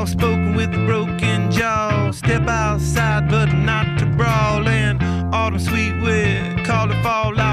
outspoken with a broken jaw. Step outside, but not to brawl. And autumn sweet wind, call it fall out.